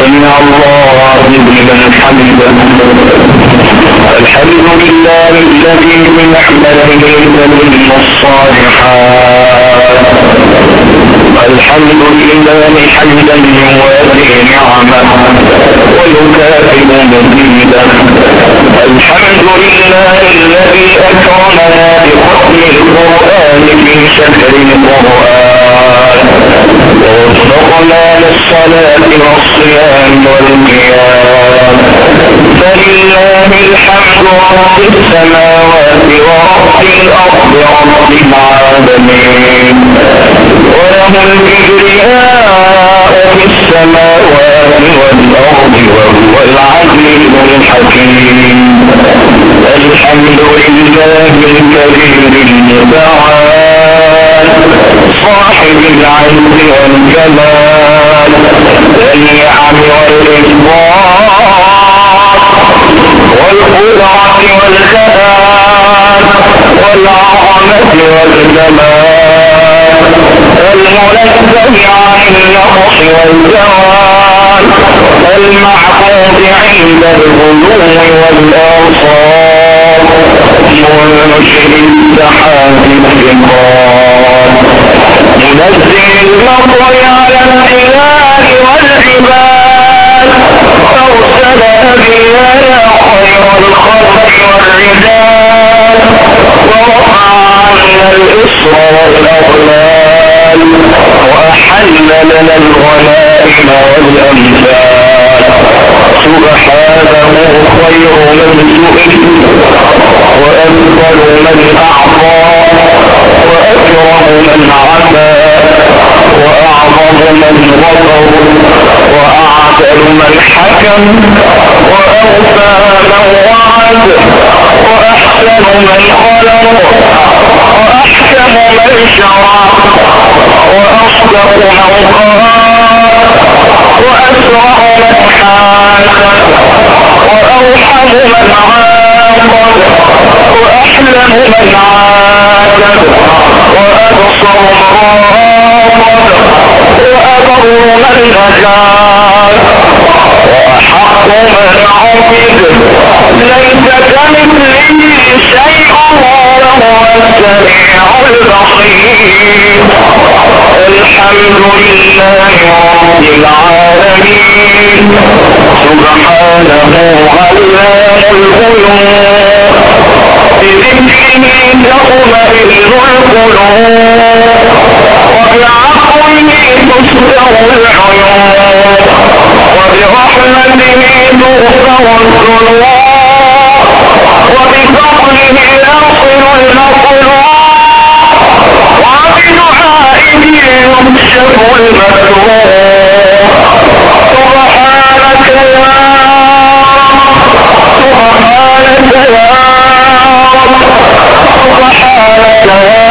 سمع الله لمن حمده الحمد لله الذي بنعمته تتم الصالحات الحمد لله حمدا يوافي نعمه ويكافئ مزيدا الحمد لله الذي أكرمنا بختم القرآن في شهر القرآن. ووفقنا للصلاة والصيام والقيام. فلله الحمد رب السماوات ورب الأرض رب العالمين. وله الكبرياء في السماوات والأرض وهو العزيز الحكيم. الحمد لله الكريم المتعال صاحب العز والجمال النعم والإفضال والقدرة والكمال والعظمة والجمال. المنزه عن النقص والزوال المعقود عند الغلو والآصال منشئ السحاب الثقال منزل المطر على العباد والعباد. أرسل أبيانا خير الخلق والرجال ورفع عنا الإصر والأغلال. وأحل لنا الغنائم والأمثال. سبحانه خير من سئل وأفضل من أعطى وأكرم من عفا وأعظم من غفر وأعدل من حكم وأوفى من وعد وأحسن من خلق وأحكم من شرع وأصدق من قال وأسرع من حاسب وأوحم من عاقب وأحلم من عاتب وأبصر من راقب وأبر من أجاب وأحق من عبد ليس كمثله شيء وهو السميع البصير الحمد لله رب العالمين. سبحانه علام الغيوب بذكره تطمئن القلوب وبعقله تسدر العيون وبرحمته تغفر الذنوب وبفضله يصل المطلوب وبدعائه يكشف المكروه سبحانك يا سبحانك يا سبحانك يا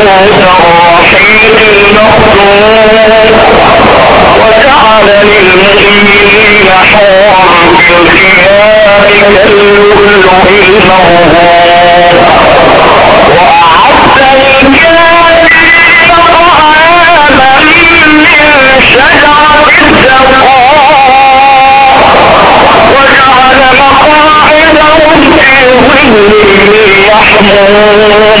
الرحيم المخدوم وجعل للمؤمنين حورا في الخيام كاللؤلؤ الموهوم وأعد للكافرين طعاما من شجرة الزقوم وجعل مقاعدهم في ظل يحمون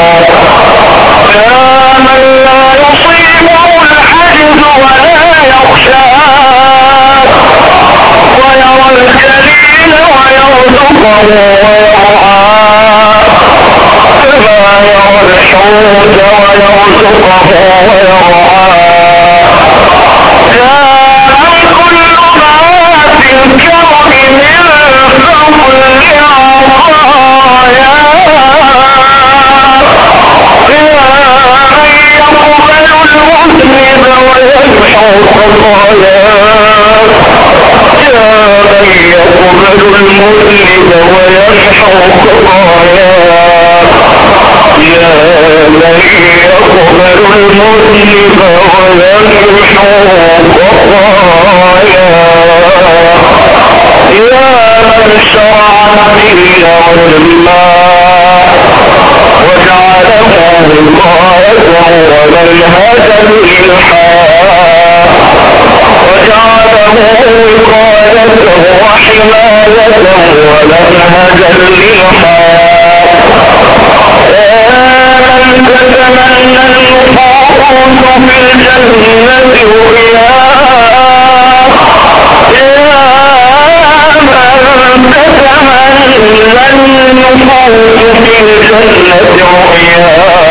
الجليل ويرزقه ويرعاه. كما يرى الحوت ويرزقه ويرعاه. وجعله وقاية وحماية ومنهجا يا من تتمنى النفوس في الجنة رؤياه يا من تتمنى النفوس في الجنة رؤياه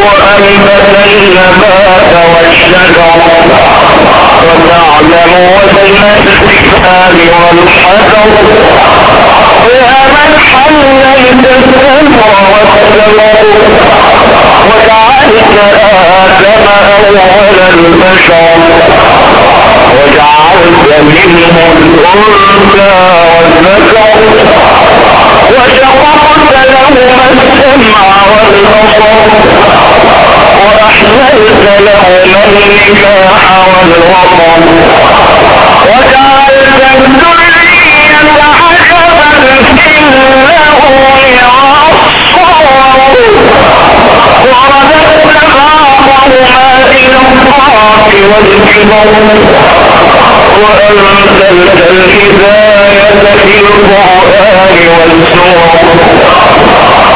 وأنبت النبات والشجر وتعلم وزن والحجر يا من حللت الأمر والسمر وجعلت آدم أول البشر وجعلت منه الأنثى والذكر وشققت لهما السمع والبصر وأحللت لهما النكاح والوطن وجعلت الذرية عجبا إنه يعصر ورددت بعضهما إلى الضعف والكبر وأنزلت الهداية في القرآن والسور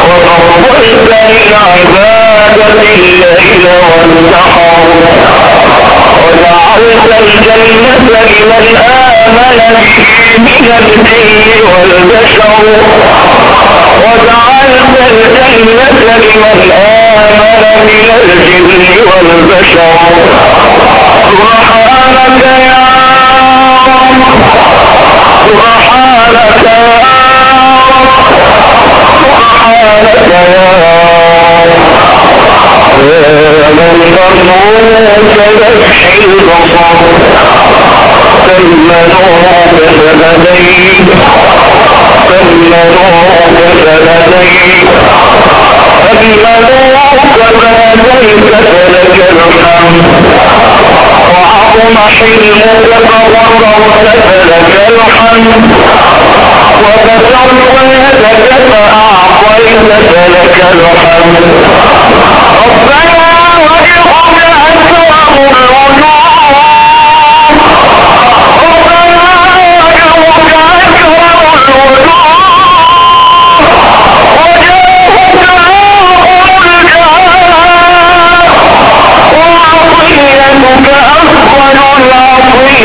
وفضلت للعبادة الليل والنهار وجعلت الجنة لمن آمن من الجن والبشر. وجعلت الجنة لمن آمن من الجن والبشر بفح البصر تمنوك فلديك تمنوك فلديك تمنوك فلديك فلك الحمد وعظم حلمك فغفرت فلك الحمد وبسطت يدك فأعطيت فلك الحمد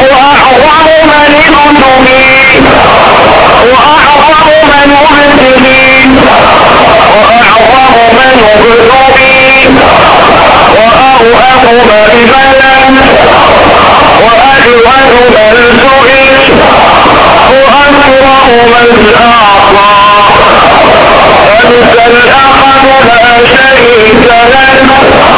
واعظم من يظلمين واعظم من يبتلين واعظم من يظلمين واوهق من بلن واجود من سئل واكره من اعطى انت الآخر لا شيء لك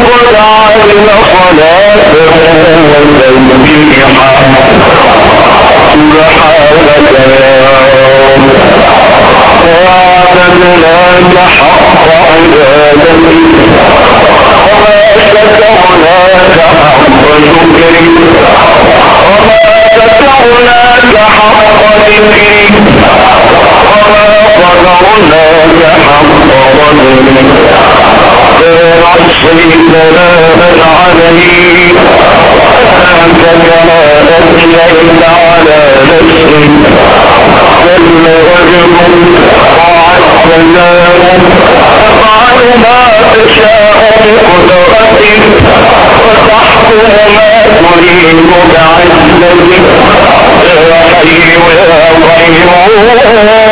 وجعلنا صلاتهم تسبيحا سبحانك يا وعدناك حق عبادتك وما شكرناك حق ذكري وما شكرناك حق ذكري وما قدرناك حق قدرك غير الشيء لا عليه أنت كما أثنيت على نفسك كل وجه وعدت لهم تفعل ما تشاء بقدرتك وتحكم ما تريد بعزتك يا حي يا قيوم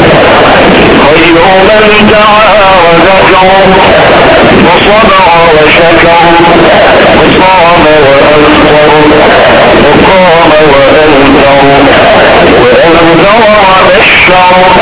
خير من دعا وذكر وصبر وشكر وصام وأكثر وقام وأنذر وأنذر وبشر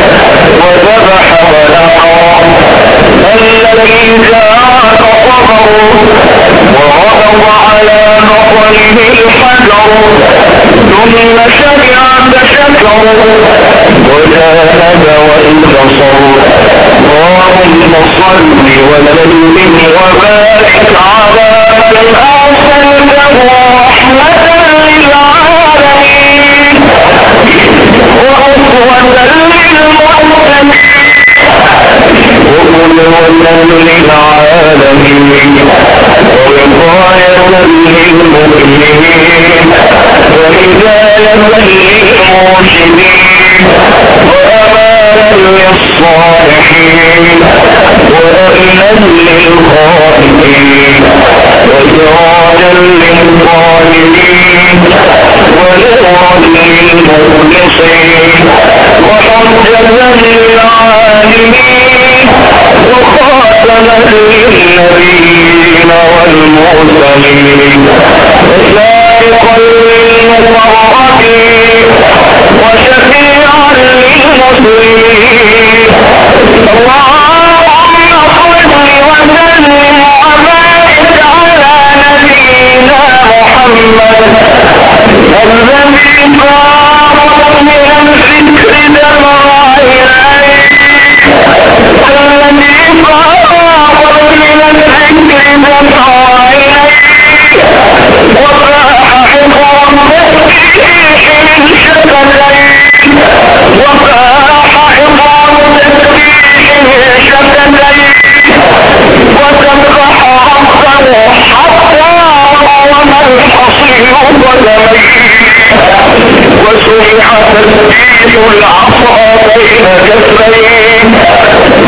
تسبيح العصا بين كفيه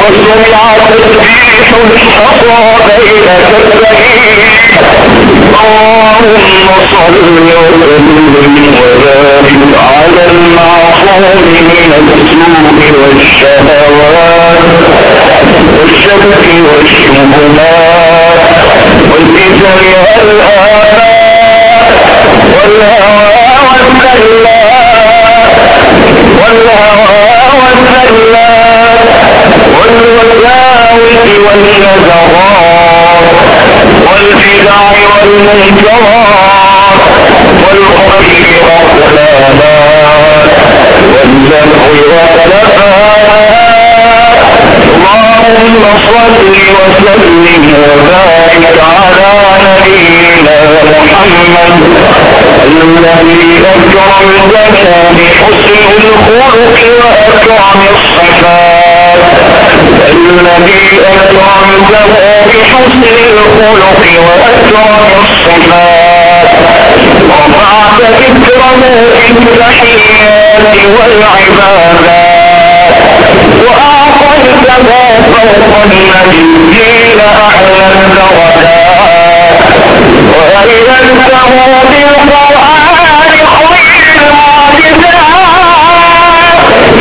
وسمع تسبيح الحصى بين اللهم صل وسلم وبارك على المعصوم من السوء والشهوات والشك والشبهات والفتن والآلاء والهوى والكلام والسراء والسلات والوساوس والشجرات والفدع والميسرات والخير والسلامات والذبح والسلفات اللهم صل وسلم وبارك على نبينا محمد الذي أكرمتنا بحسن الخلق وأكرم الصفات الذي أكرمتنا بحسن الخلق وأكرم الصفات رفعت ذكرنا في التحيات والعبادات وأعطيتنا فوق النبيين أعلى الدرجات وأيدته بالقرآن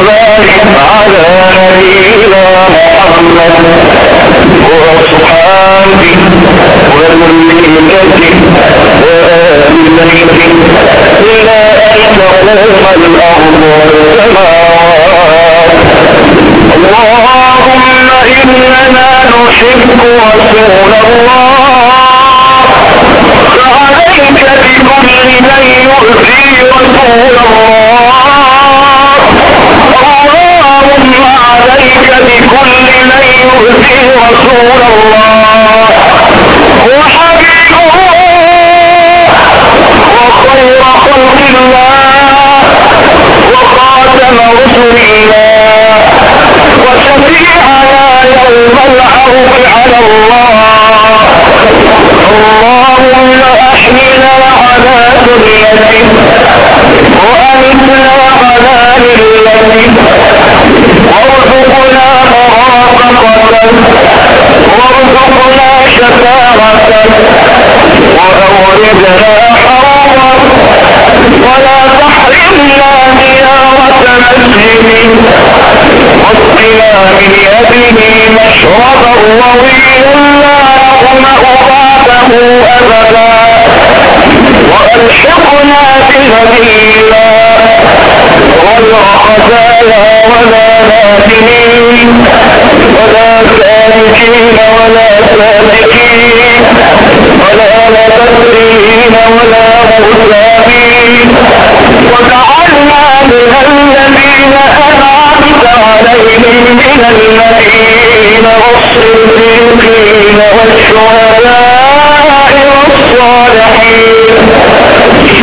وبارك على نبينا محمد وأصحابه وذريته وآل بيته إلى أن تقوم الأرض والسماوات اللهم إننا نحب رسول الله فعليك بكل من يؤذي رسول الله عليك بكل من يؤذي رسول الله. وحبيبه وخير خلق الله وخاتم رسل الله وشفيعنا يوم العرض على الله. اللهم احينا على سنته وأمتنا على ملته وارزقنا مرافقته وارزقنا شفاعته واوردنا حرمه ولا تحرمنا زيارة مسجده واسقنا من يده مشربا رويا لا نظمأ بعده أبدا وألحقنا بنبينا غير ولا سالكين ولا سالكين ولا مبذرين ولا مرتابين وجعلنا من الذين أنعمت عليهم من النبيين والصديقين والشهداء والصالحين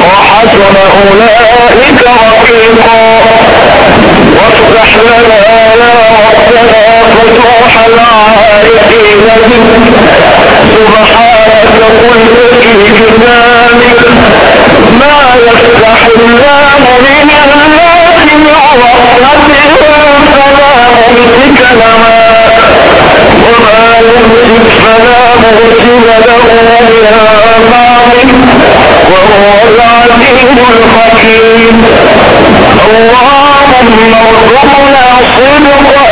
وحسن أولئك رفيقا وافتح لنا العارفين بك سبحانك قل في كتابك ما يفتح الله للناس من رحمة فلا ممسك لها وما يمسك فلا مرسل له من وهو العزيز الحكيم اللهم ارزقنا صدق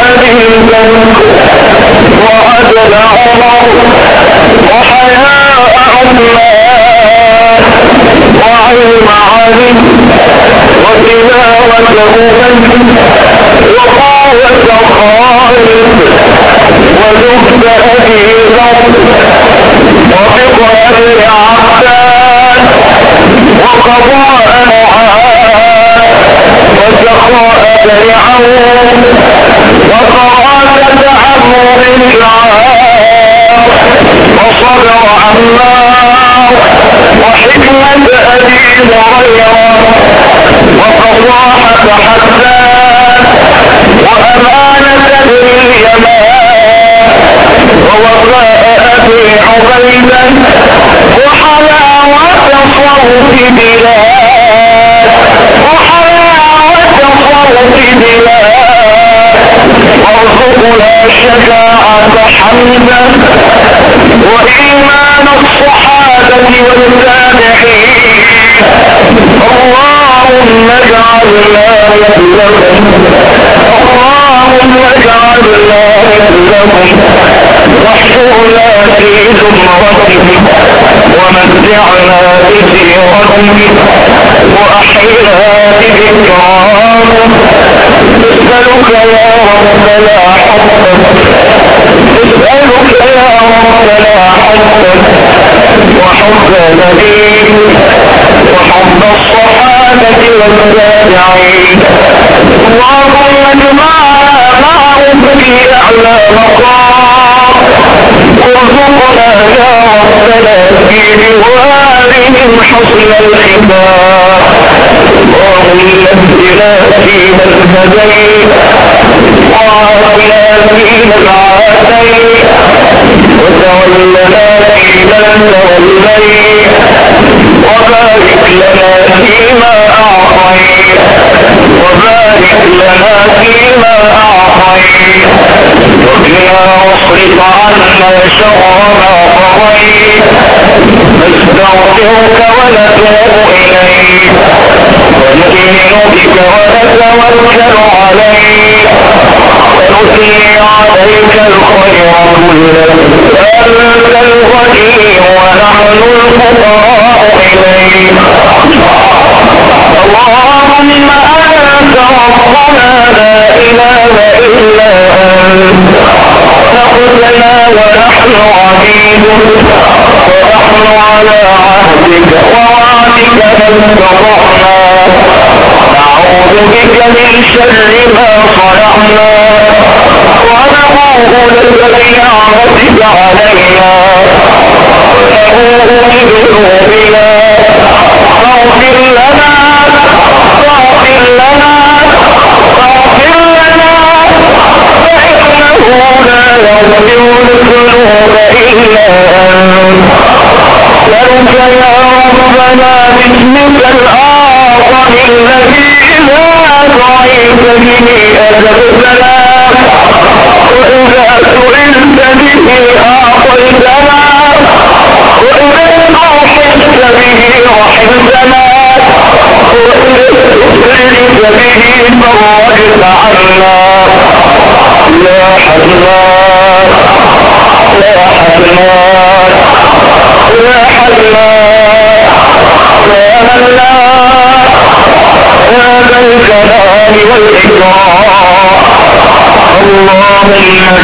وقضاء معاد وسخاء فرعون وقراتة عمرو بن العاص وصبر عمار وحكمة أبي هريرة وفصاحة حسان وأمانة ابن اليمان ووفاء أبي عبيدة وحلاوة صوت بلاد وحلاوة صوت بلاد وارزقنا شفاعة حمدا وإيمان الصحابة والتابعين. اللهم اجعلنا مثلهم وحب الصحابة والتابعين اللهم اجمعنا في أعلى مقام. وارزقنا يا ربنا في جوارهم حسن الختام اللهم اهدنا فيمن هديت وعافنا فيمن عافيت وتولنا فيمن توليت وبارك لنا فيما أعطيت وبارك لنا فيما أعطيت وقنا واصرف عنا شر ما قضيت نستغفرك ونتوب إليك ونؤمن بك ونتوكل عليك ونثني عليك الخير كله أنت الغني ونحن الفقراء إليك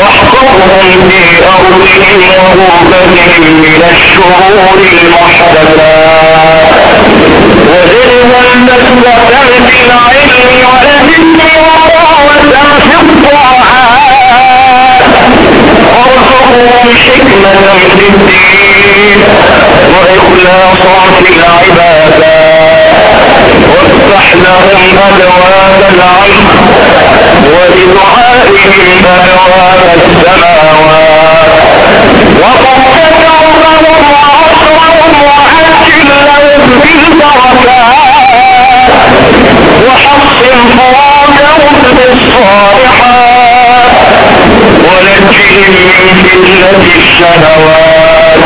واحفظهم في ارضهم وغربتهم من الشرور المحدثات. وزدهم بسمة في العلم والذكر وقوة في الطاعات وارزقهم حكمة في الدين وإخلاصا في العبادات. وافتح لهم أبواب العلم ولدعائهم أبواب السماوات وقد تكرمهم وعصرهم وعجل لهم بالبركات وحصن فراجهم بالصالحات ونجهم من فتنة الشهوات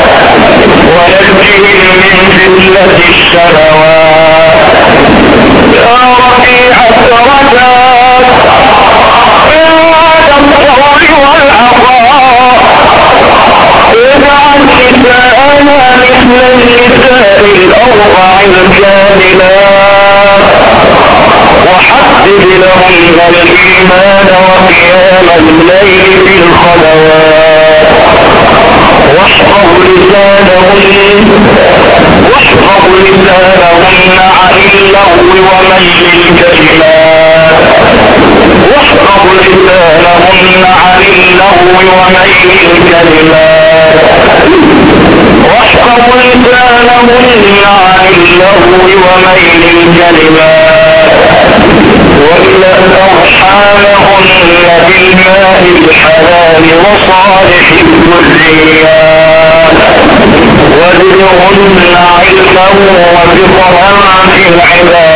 ونجهم من فتنة الشهوات الإيمان وقيام الليل في الخلوات واحفظ لسانهن واحفظ لسانهن عن اللغو وميل الكلمات واحفظ لسانهن عن اللغو وميل الكلمات واحفظ لسانهن عن اللغو وميل الكلمات وإلى أرحامهن بالماء الحلال وصالح الذريات وزدهن علما وفقرا في العبادات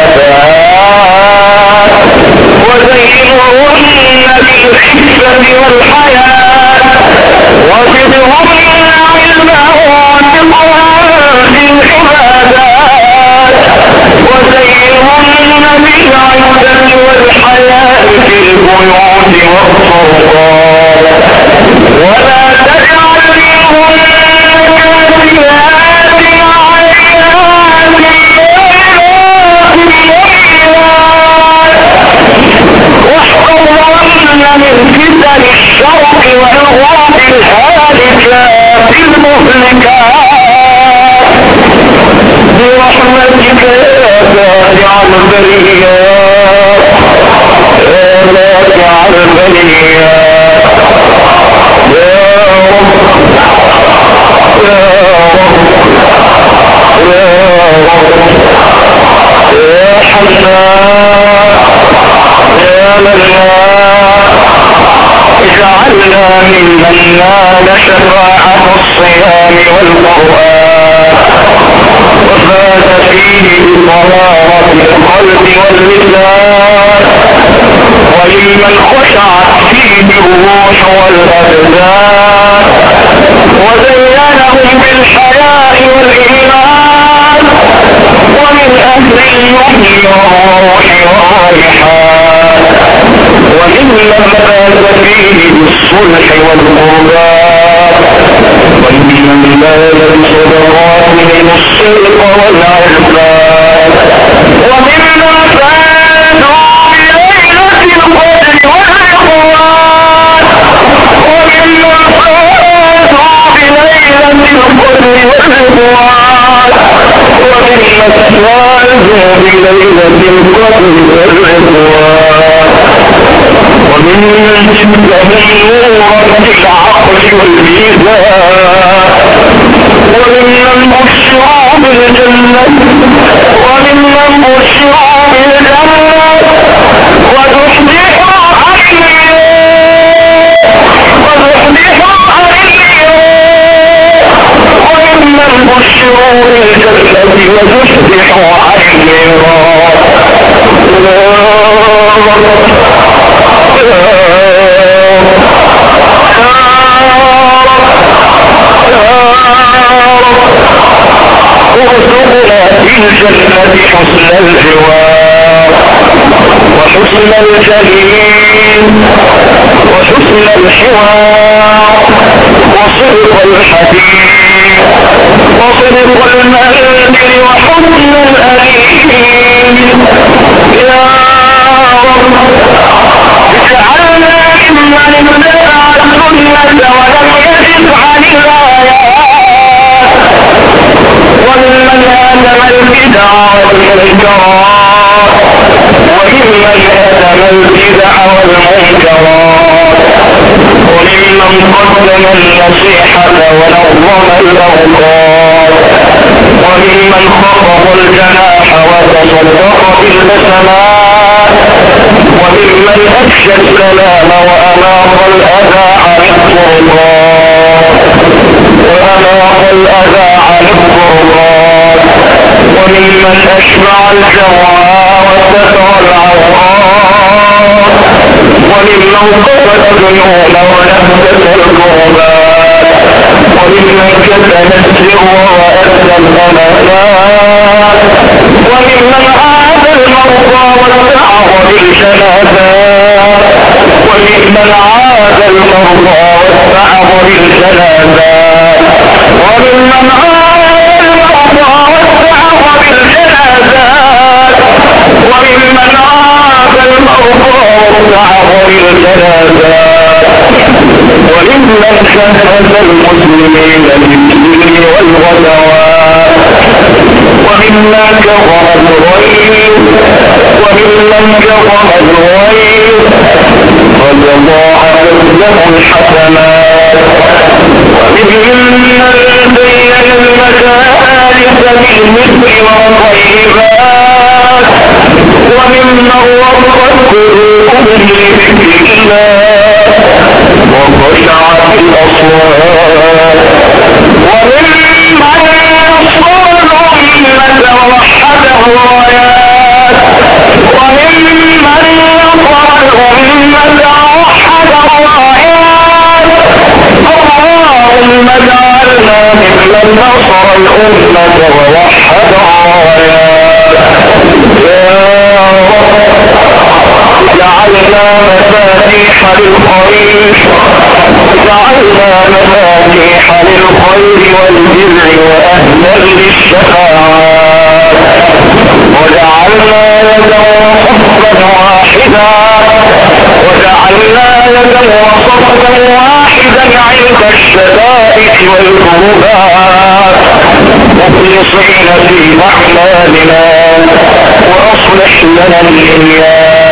العزة والحياة. وزدهم علما وتقوى في العبادات وزيهم بالعزة والحياة في البيوت والصدقات من الفتن الشرق والغرب الهالكات المهلكات. برحمتك يا دافع البريات يا دافع البريات يا رب. يا رب. يا رب. يا حسان يا منان اجعلنا ممن نال شفاعة الصيام والقرآن. وفاز فيه بطهارة القلب واللسان ولمن خشعت فيه الروح والأبدان. وزينهم بالحياء والإيمان. ومن أهل اليمن والروح والريحان. فاز فيه بالصلح بصدقات من الصدق والعرفان وممن فازوا Jesus حسن الجوار وحسن الجليل وحسن الحوار وصدق الحديث وصدق المنزل وحسن الأليم. يا رب اجعلنا ممن اتبع السنة ولم يجد عن والمنكرات وممن آتم البدع والمنكرات وممن قدم النصيحة ونظم الأوقات وممن خفض الجناح وتصدق بالبسمات وممن أفشى السلام وأناط الأذى عن الطرقات وأناط الأذى عن الطرقات وممن أشبع الجوعى وستر العورات وممن قصد الذنوب ونهدت القربات وممن كتب السر وأدى الأمانات وممن عاد المرضى وسعه للجنازات وممن عاد المرضى وسعه للجنازات. للجنازات وممن شهد المسلمين بالدين والغزوات ومما كفر الغيب. وممن كفر الغيب وتضاعفت له الحسنات وممن بين المجالس بالمثل والطيبات وقت قلوبهم لذكر الله وخشعت الاصوات وممن نصر الامه ووحد الرايات وممن نصر الامه ووحد الرايات اللهم اجعلنا ممن نصر الامه ووحد رب جعلنا مفاتيح للخير. جعلنا مفاتيح للخير والبر وأهلا للشفاعات وجعلنا يدا وصفا واحدا. وجعلنا يدا وصفا واحدا عند الشدائد والكربات مخلصين في أعمالنا. وأصلح لنا الدنيا.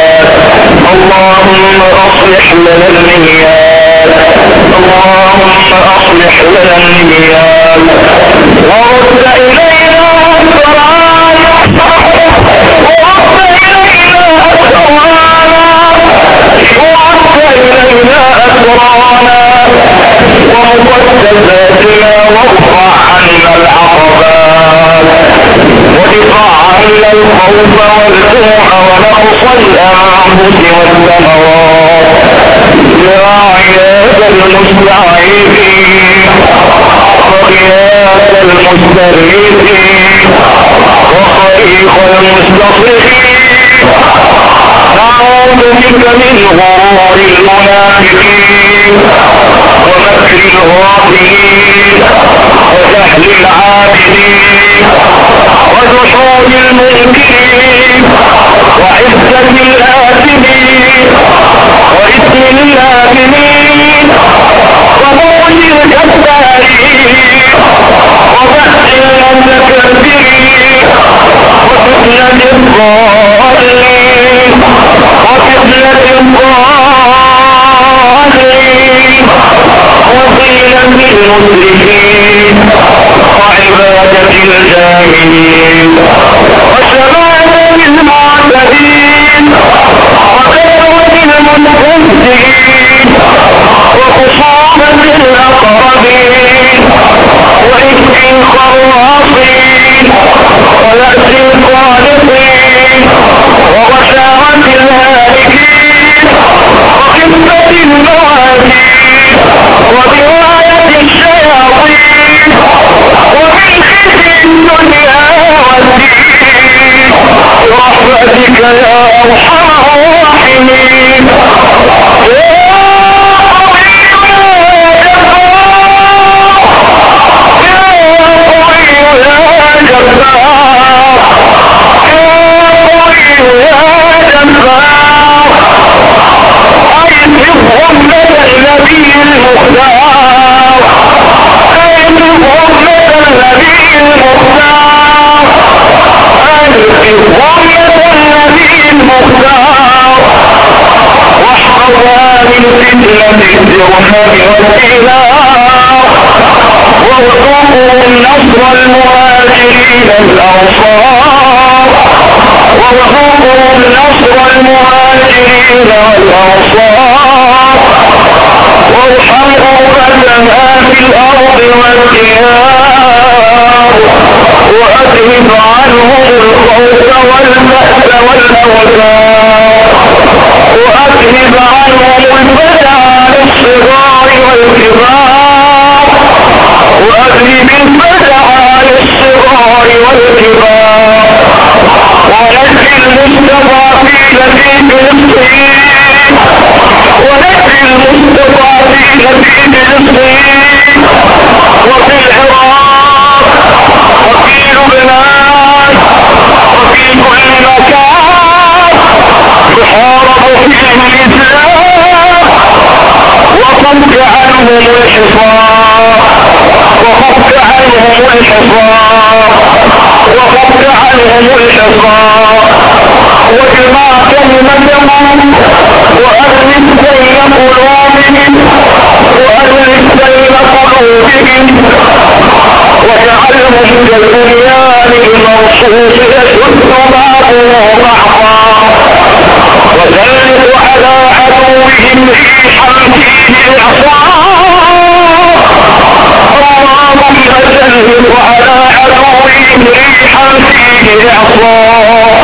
اللهم أصلح لنا النيات اللهم أصلح لنا النيات ورد إلينا اسرانا ورد إلينا أسرانا. ورد إلينا أسرانا. ومقدساتنا وارفع عنا العقبات ودفع الخوف والجوع ونقص الأنفس والثمرات. يا عياد المستعيذين وغياث المستغيثين وخريق المستصرخين. نعوذ بك من غرور المنافقين. الغافلين وجهل العابدين وجحود المنكرين وعزة الآثمين وإثم الآثمين وموت الكفارين وبأس المتكبرين وفتنة الضالين وفتنة المسرفين وعبادة الجاهلين. وشماتة المعتدين. وكثرة المنفذين وخصومة الأقربين وإثم الخراصين الأرض والديار وأذهب عنهم الخوف والبأس والأوزار وأذهب عنهم الفزع والكبار الفزع للصغار والكبار ونجي المستضعفين في فلسطين ونجي المستضعفين في فلسطين وفي العراق وفي لبنان وفي كل مكان يحارب فيه الإسلام وصد عنهم الحصار. وصد عنهم الحصار. وصد عنهم الحصار. واجمع كلمتهم وألف بين قلوبهم. وألف بين قلوبهم. واجعلهم كالبنيان المرصوص يشد بعضه بعضا. وسلط على عدوهم ريحا فيه اعصار اللهم سلط على عدوهم ريحا فيه اعصار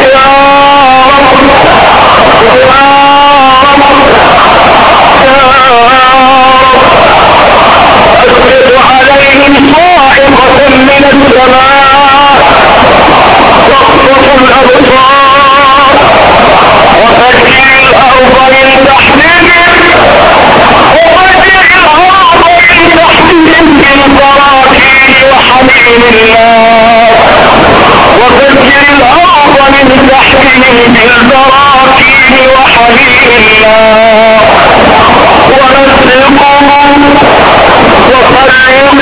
يا رب يا رب اسقط عليهم صاعقة من السماء الله وفجر الأرض من تحتهم بالبراكين وحبيب الله. ونسلقهم وفرقهم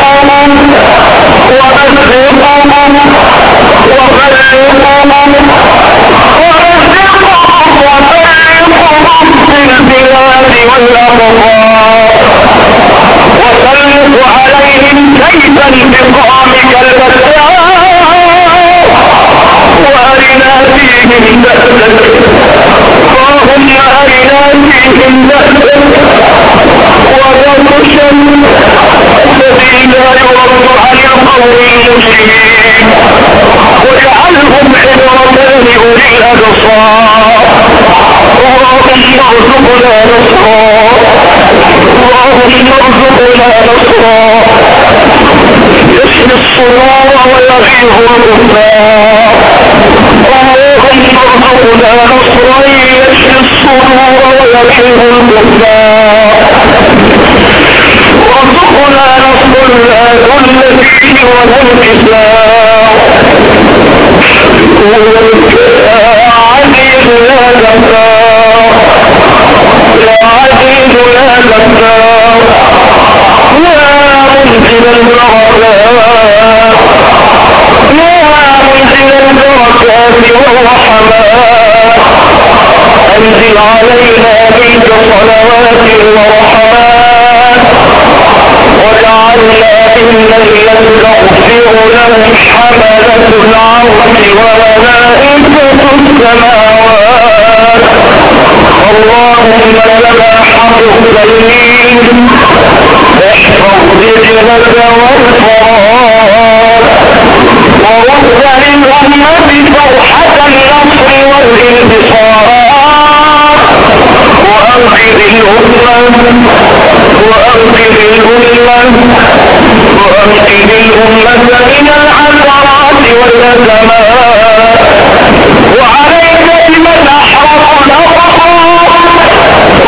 ونسلقهم وفرقهم ونسلقهم وفرقهم في البلاد والأبطال كيدا بقامك المتاع وأرنا فيهم بأسك اللهم أرنا فيهم بأسك وذكرشا الذي لا يرد عن القوم المجرمين واجعلهم عبرتان أولي الأبصار اللهم ارزقنا نصرا اللهم ارزقنا نصرا يشفي الصدور ويغيظ الكفار اللهم ارزقنا نصرا يشفي الصدور ويغيظ الكفار وارزقنا نصر لا ذل فيه ولا انكسار يا عزيز يا جبار يا عزيز يا جبار يا منزل البركات يا منزل البركات والرحمات انزل علينا منك صلوات ورحمات وجعلنا ممن يستغفر لهم حملة العرش وملائكة السماوات اللهم كما حفظت النيل احفظ رجلك والفرات ورد للأمة فرحة النصر والانتصار وأنقذ الأمة وأنقذ الأمة وأنقذ الأمة من العثرات والأزمات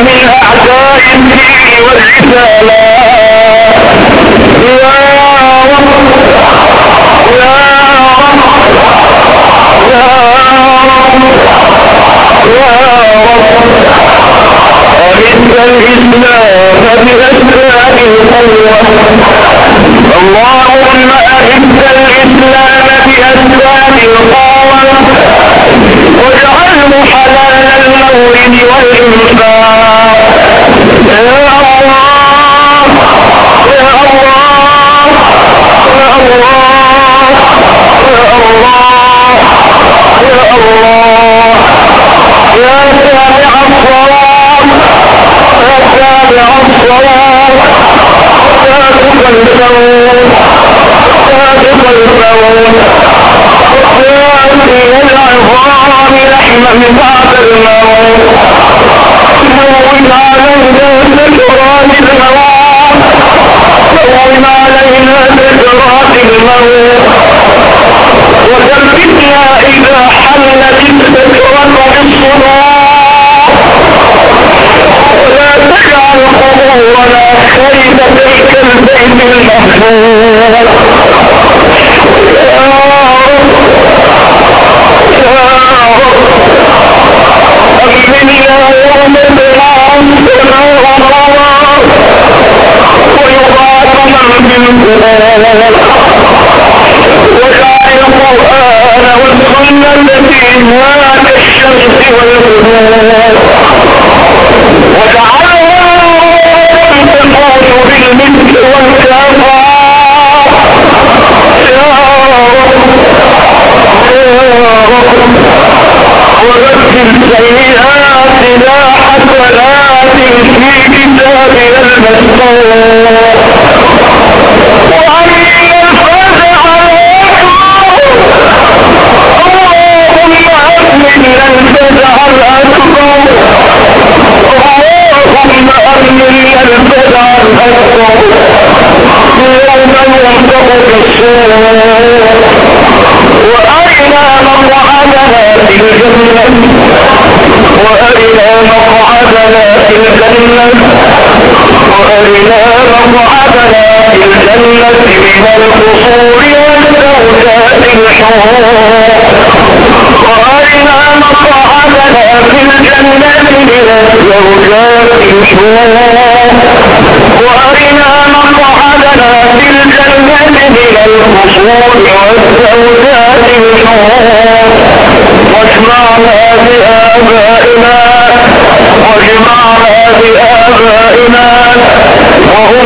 من أعداء الدين والرسالة أعز الإسلام بأسباب القوة. اللهم أعز الإسلام بأسباب القوة. واجعله حلال المورد والإنفاق. الموت سابق الموت ياتي العظام لحما بعد الموت هون علينا سكرات الموت هون علينا سكرات الموت وثبتنا إذا حلت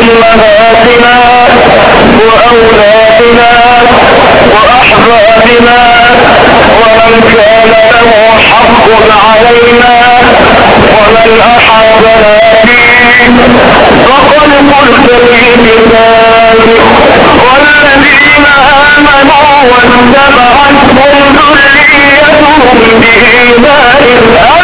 وأمهاتنا وأولادنا وأحبابنا ومن كان له حق علينا ومن أحبنا فيه فقد قلت في والذين آمنوا واتبعتهم ذريتهم بإيمان.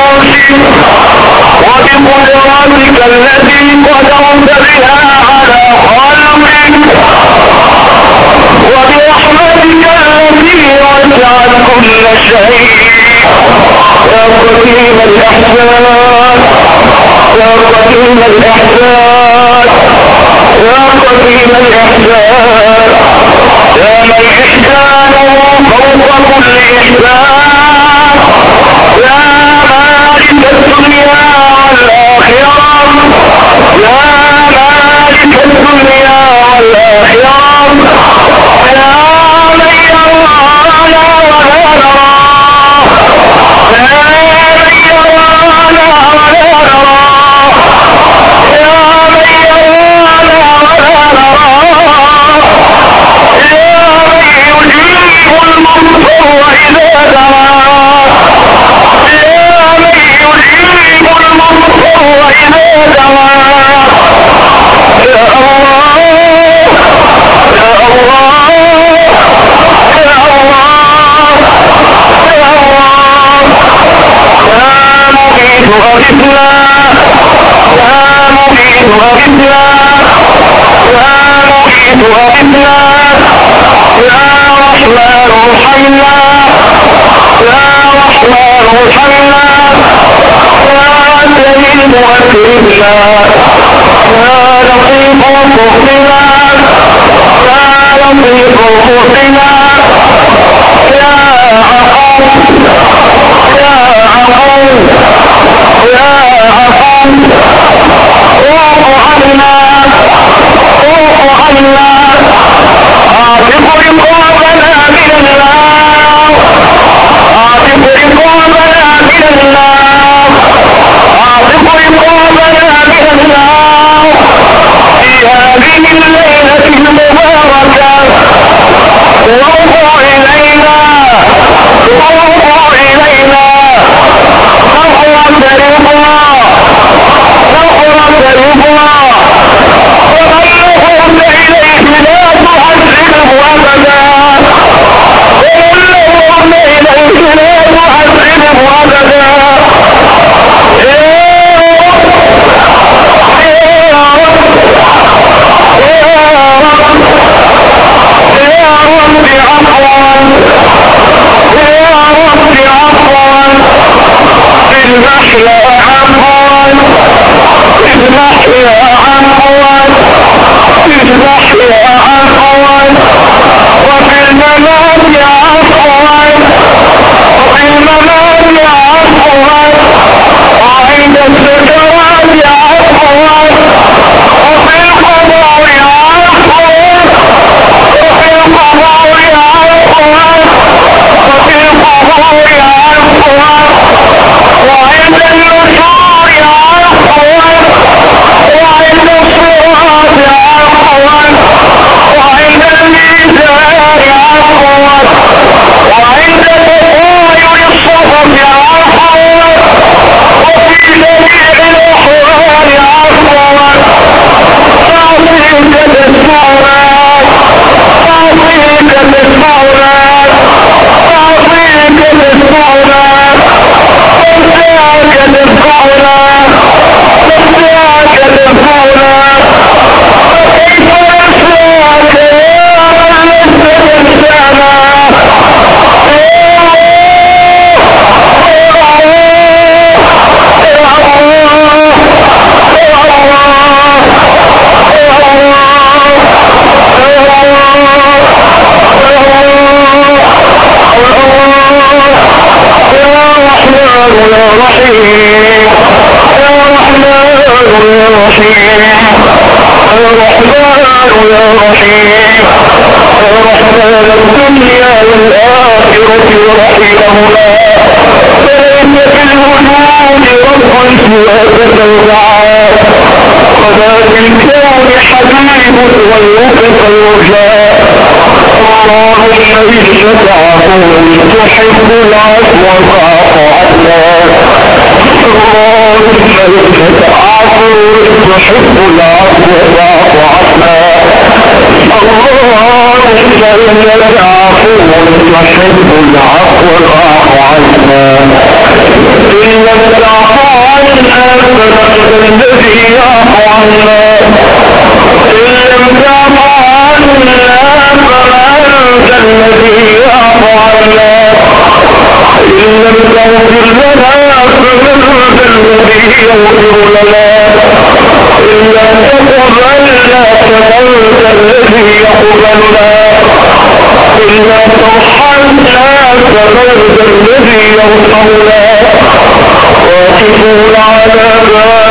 وبقدرتك التي قدرت بها على خلقك وبرحمتك التي وسعت كل شيء. يا قديم الإحسان يا قديم الإحسان يا قديم الإحسان يا من إحسانه فوق كل إحسان. أغثنا يا مبيد أغثنا يا مبيد أغثنا يا رحمن ارحمنا يا رحمن ارحمنا يا سليم أكرمنا. يا لطيف اغفرنا يا لطيف اغفرنا يا النار اعتق رقابنا من النار إنك عفو تحب العفو فاعف عنا إن لم تعفو عنا فنحن الذي يعفو عنا إن لم تعفو عنا فأنت الذي يعفو عنا إن لم تغفر لنا فأنت الذي يغفر لنا يرحمنا واقفون على بابك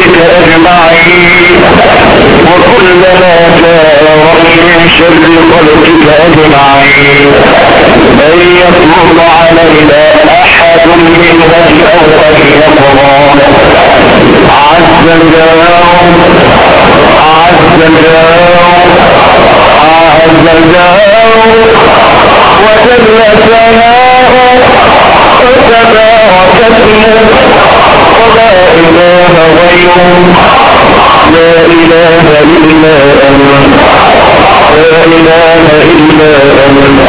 أجمعين وكلما جارت من شر خلقك أجمعين من يطلب علينا أحد من هدي أو يقرى عز الجار عز الجار عز الجار وجل ثناؤه وتبارك اسمه ولا إله غيره. لا إله إلا أنت. لا إله إلا أنت.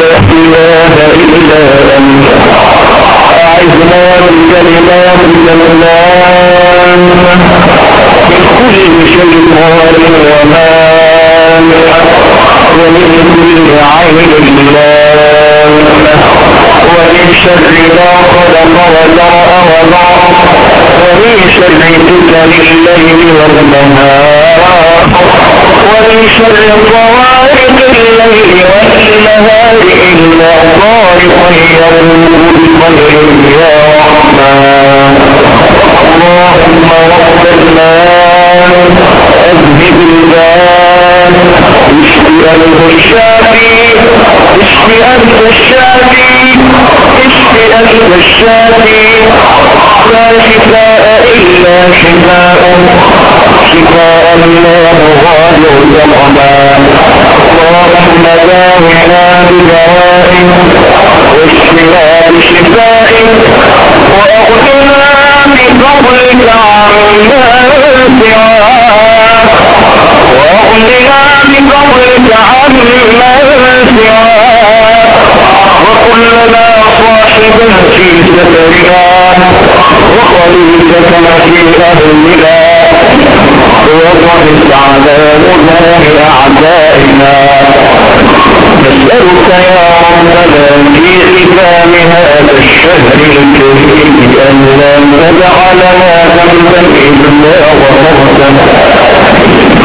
لا إله إلا أنت. أعزنا بكلمات الجلال من كل شيطان ومان ومن كل عين لام ومن شر ما خلق وزرع وضع ومن شر فتن الليل والنهار ومن شر طوارق الليل والنهار إلا طارقا يرمض بخير يا رحمن اللهم رب المال اذهب البال اشفي انت الشافي اشفي انت الشافي اشفي انت الشافي لا شفاء الا شفاء شفاء لا مغادر سقما اللهم داونا بدواء واشفنا بشفاء واغننا بفضلك عما واغننا بفضلك عما سواك وكلنا صاحبا في سفرنا وخليفة في وضرب على وجوه أعدائنا نسألك يا ربنا في ختام هذا الشهر الكريم أن لا تجعلنا ذنبا إلا غفرته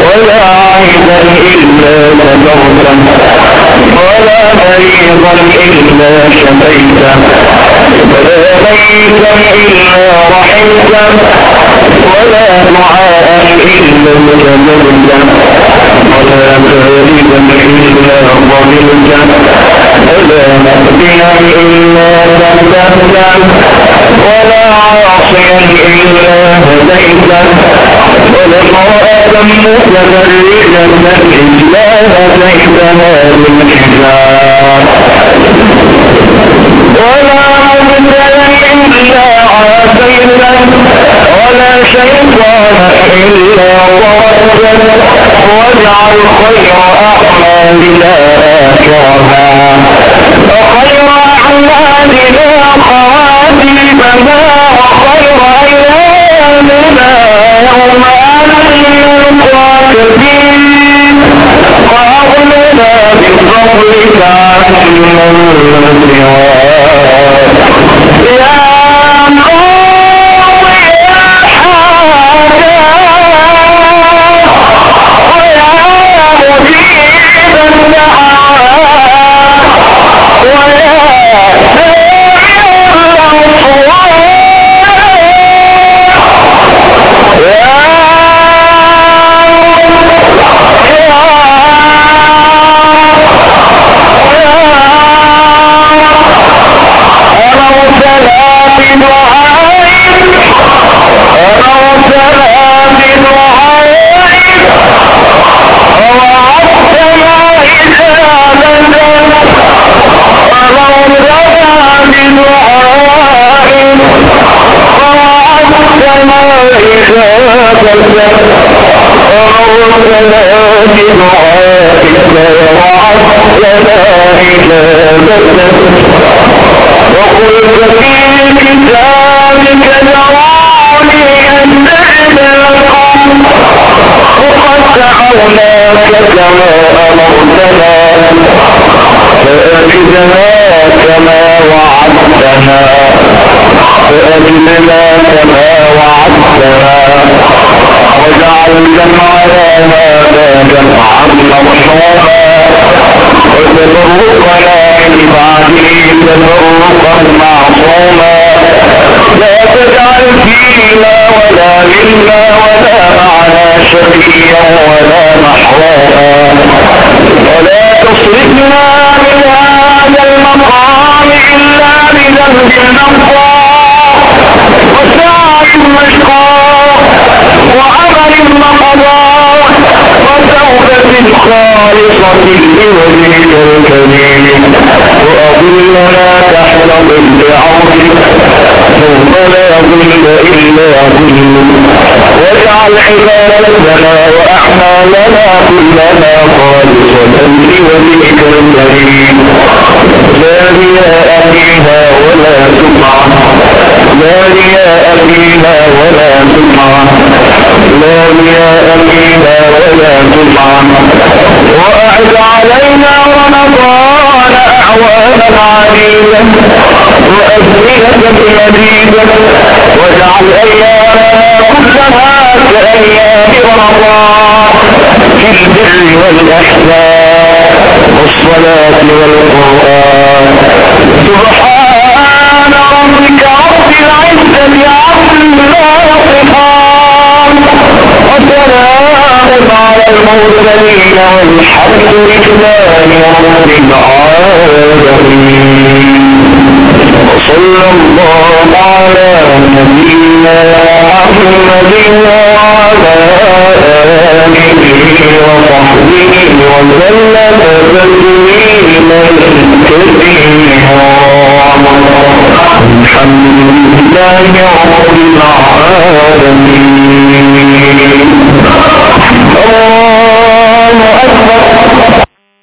ولا عيبا إلا سترته ولا مريضا إلا شفيته ولا ميتا إلا رحمته ولا دعاء إلا استجبته ولا كاذبا إلا ضللته ولا مهديا إلا سددته ولا عاصيا إلا هديته. ولا امرأة متبرجة إلا هديتها بالحجاب ولا مبتلا إلا عافيته ولا شيطان إلا ضربته واجعل خير أعمالنا آخرها فأجدنا كما وعدتنا فأجدنا كما وعدتنا واجعل جمعنا هذا جمعا مرحوما وتفرقنا من بعده تفرقا معصوما. لا تجعل فينا ولا منا ولا معنا شقيا ولا محروما. وتوبة خالصة لوجهك الكريم وأضلنا تحت ظل عرشك ثم لا ظل إلا ظل واجعل عبادتنا وأعمالنا كلنا خالصة لوجهك الكريم لا رياء فيها ولا سمعة لا رياء فيها ولا سمعة لا رياء فيها ولا سمعة وأعد علينا رمضان أعوانا عديدة وأزمنة مديدة واجعل أيامنا كلها كأيام رمضان في البر والإحسان والصلاة والقرآن سبحان ربك رب العزة عما يصفون وسلام على المرسلين والحمد لله رب العالمين وصلى الله على نبينا محمد وعلى آله وصحبه وسلم. تسليما كثيرا الحمد لله رب العالمين. الله أكبر.